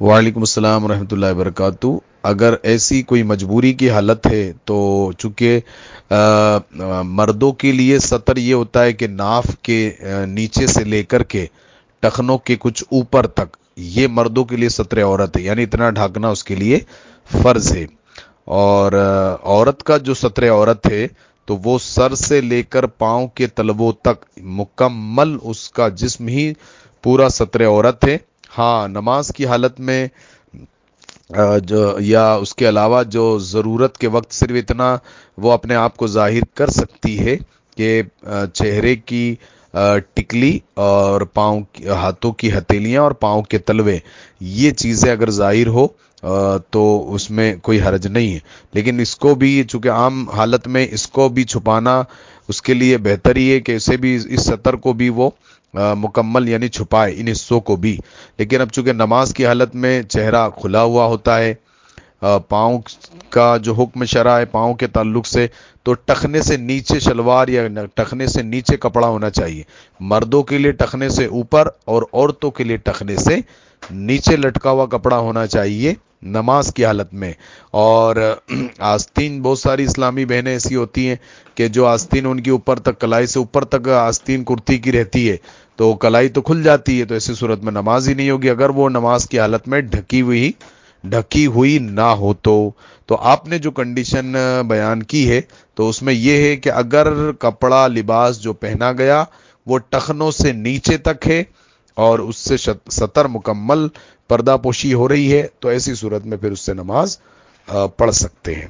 وعلیکم السلام ورحمۃ اللہ وبرکاتہ۔ اگر ایسی کوئی مجبوری کی حالت ہے تو چونکہ مردوں کے لیے سطر یہ ہوتا ہے کہ ناف کے نیچے سے لے کر کے ٹخنوں کے کچھ اوپر تک، یہ مردوں کے لیے سطر عورت ہے یعنی اتنا ڈھانکنا اس کے لیے فرض ہے۔ اور عورت کا جو سطر عورت ہے تو وہ سر سے لے کر پاؤں کے تلبوں تک مکمل اس کا جسم ہی پورا سطر عورت ہے۔ ہاں نماز کی حالت میں جو، یا اس کے علاوہ جو ضرورت کے وقت صرف اتنا وہ اپنے آپ کو ظاہر کر سکتی ہے کہ چہرے کی ٹکلی اور پاؤں ہاتھوں کی ہتھیلیاں اور پاؤں کے تلوے، یہ چیزیں اگر ظاہر ہو تو اس میں کوئی حرج نہیں ہے۔ لیکن اس کو بھی، چونکہ عام حالت میں اس کو بھی چھپانا اس کے لیے بہتر ہی ہے کہ اسے بھی اس سطر کو بھی وہ مکمل یعنی چھپائے ان حصوں کو بھی۔ لیکن اب چونکہ نماز کی حالت میں چہرہ کھلا ہوا ہوتا ہے پاؤں کا جو حکم شرح ہے، پاؤں کے تعلق سے، تو ٹخنے سے نیچے شلوار یا ٹخنے سے نیچے کپڑا ہونا چاہیے۔ مردوں کے لیے ٹخنے سے اوپر اور عورتوں کے لیے ٹخنے سے نیچے لٹکا ہوا کپڑا ہونا چاہیے۔ نماز کی حالت میں۔ اور آستین بہت ساری اسلامی بہنیں ایسی ہوتی ہیں کہ جو آستین ان کی اوپر تک، کلائی سے اوپر تک آستین کرتی کی رہتی ہے۔ تو کلائی تو کھل جاتی ہے، تو ایسی صورت میں نماز ہی نہیں ہوگی۔ اگر وہ نماز کی حالت میں ڈھکی ہوئی ڈھکی ہوئی نہ ہو تو۔ تو آپ نے جو کنڈیشن بیان کی ہے، تو اس میں یہ ہے کہ اگر کپڑا، لباس جو پہنا گیا، وہ ٹخنوں سے نیچے تک ہے۔ اور اس سے سطر مکمل پردہ پوشی ہو رہی ہے، تو ایسی صورت میں پھر اس سے نماز پڑھ سکتے ہیں۔